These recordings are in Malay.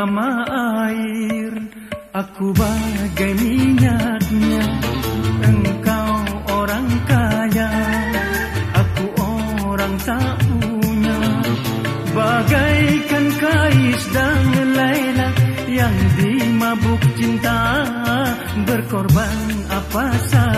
umpama air Aku bagai minyaknya. Engkau orang kaya Aku orang tak punya. Bagaikan kais dan Laila Yang dimabuk cinta Berkorban apa saja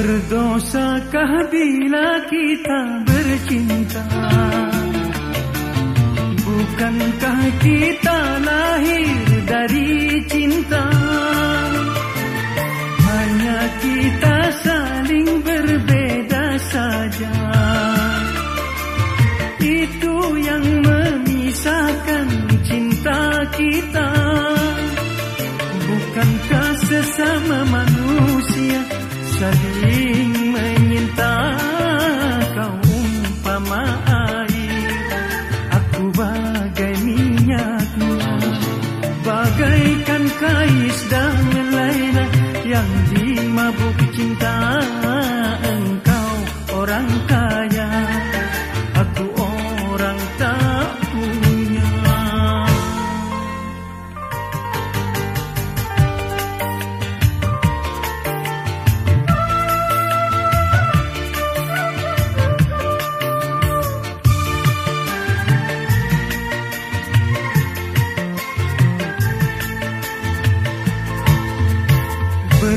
Berdosakah bila kita bercinta? Bukankah kita lahir dari cinta? Hanya kita saling berbeda saja. Itu yang memisahkan cinta kita. Bukankah sesama manusia saling menyinta kau umpama air aku bagai minyaknya bagaikan kais dan laila yang dimabuk cinta engkau orang kaya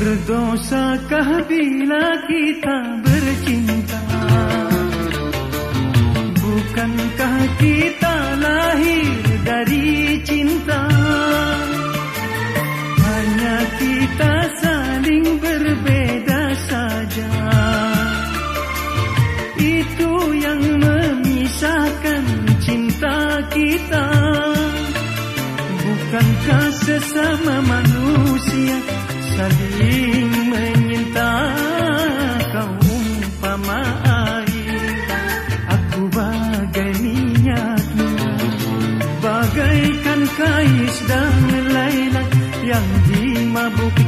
Berdosakah bila kita bercinta? Bukankah kita lahir dari cinta? Hanya kita saling berbeda saja. Itu yang memisahkan cinta kita. Bukankah sesama manusia dan laila yang dimabuk. cinta